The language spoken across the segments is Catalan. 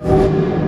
you.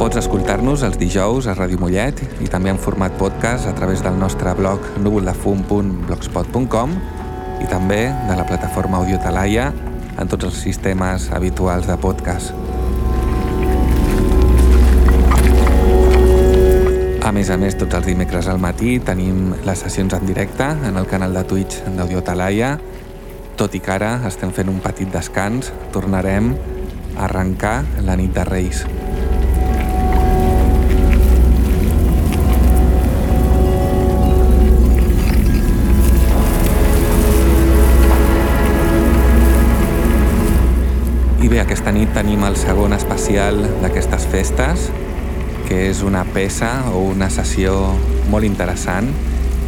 Pots escoltar-nos els dijous a Ràdio Mollet i també en format podcast a través del nostre blog núvoldefum.blogspot.com i també de la plataforma Audio Talaia en tots els sistemes habituals de podcast. A més a més, tots els dimecres al matí tenim les sessions en directe en el canal de Twitch d'Audio Talaia. Tot i que ara estem fent un petit descans, tornarem a arrencar la nit de Reis. Aquesta nit tenim el segon especial d'aquestes festes, que és una peça o una sessió molt interessant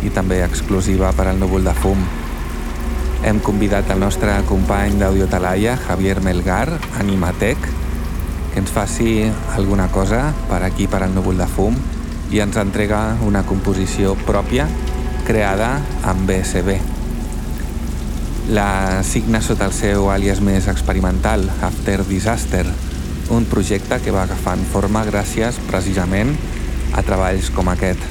i també exclusiva per al núvol de fum. Hem convidat el nostre company d'Audio Talaia, Javier Melgar, Animatec, que ens faci alguna cosa per aquí, per al núvol de fum, i ens entrega una composició pròpia creada amb BSB. La signa sota el seu àlies més experimental, After Disaster, un projecte que va agafant forma gràcies precisament a treballs com aquest.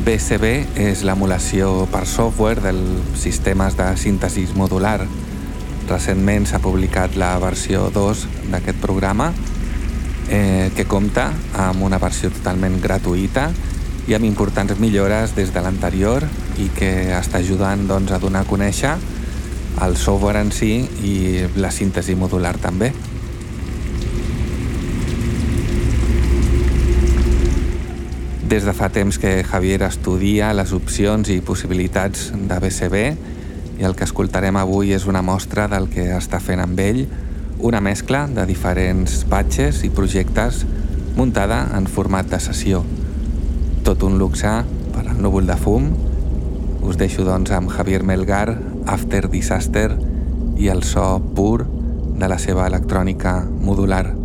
BSB és l'emulació per software dels sistemes de síntesi modular. Recentment s'ha publicat la versió 2 d'aquest programa, eh, que compta amb una versió totalment gratuïta i amb importants millores des de l'anterior i que està ajudant doncs, a donar a conèixer el software en si i la síntesi modular també. Des de fa temps que Javier estudia les opcions i possibilitats de BCB i el que escoltarem avui és una mostra del que està fent amb ell, una mescla de diferents patches i projectes muntada en format de sessió tot un luxe per al núvol de fum. Us deixo doncs amb Javier Melgar, After Disaster i el so pur de la seva electrònica modular.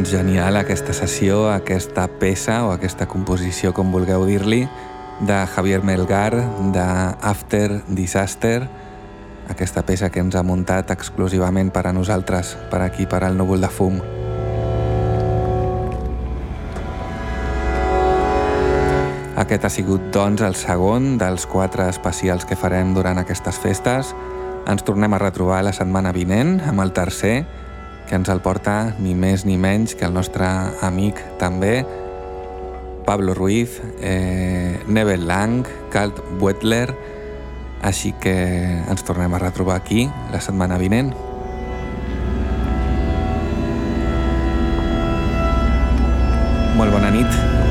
Doncs genial aquesta sessió, aquesta peça o aquesta composició, com vulgueu dir-li, de Javier Melgar, de After Disaster, aquesta peça que ens ha muntat exclusivament per a nosaltres, per aquí, per al núvol de fum. Aquest ha sigut, doncs, el segon dels quatre especials que farem durant aquestes festes. Ens tornem a retrobar la setmana vinent amb el tercer, que ens el porta ni més ni menys que el nostre amic també, Pablo Ruiz, eh, Nebel Lang, Kalt Wetler, així que ens tornem a retrobar aquí la setmana vinent. Molt bona nit.